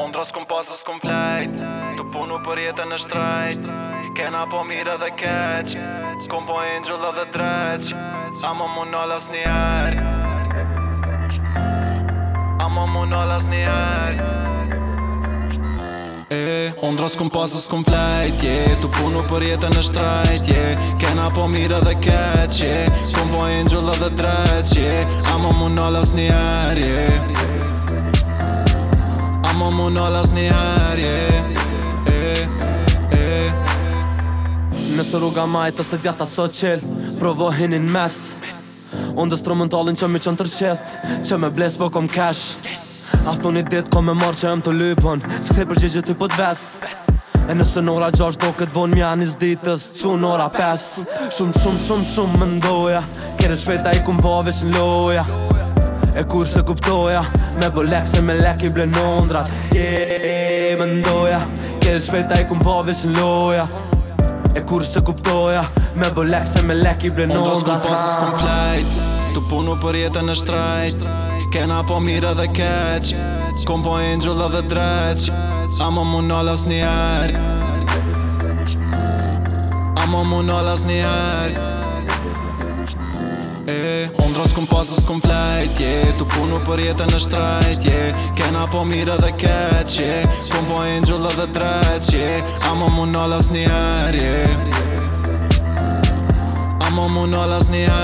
Unë dros këm pasë s'këm flejt Tu punu për jetën e shtrejt Kena po mire dhe keq Këm po angel dhe dreq Amo mu nalas njerë Amo mu nalas njerë eh, Yeah. Unë dros Tu punu për jetën e shtrejt yeah. Kena po mire dhe keq yeah. Këm po angel dhe dreq Amo mu nalas njerë mu nëllas një herë yeah. Eh, eh. Nëse rruga majtë ose djata së qëllë Provohin in mes Unë dhe strumën talin që mi qënë tërqet Që me blesë po kom cash A thunit dit kom me marrë që em të lypën Së këthej përgjigjë ty pët po ves E nëse nora gjash do këtë vonë mja njës ditës Që nora pes Shumë shumë shumë shumë më ndoja Kere shpeta i kumë pa veshën loja E kur se kuptoja Me po se me lek i ble nondrat Je, më ndoja Kjerë shpejta i kum pavis loja E kur se kuptoja Me po se me lek i ble nondrat Ondo s'kum pasis kum plejt Tu punu për jetën e shtrejt Kena po mira dhe keq Kom po angel dhe dreq Amo mu nalas njerë Amo mu nalas njerë yeah. Ondra s'kom pasë s'kom yeah. Tu punu për jetën në shtrejt yeah. Kena po mire dhe keq yeah. Kom po angel dhe treq yeah. Amo mu në las një Amo mu në las një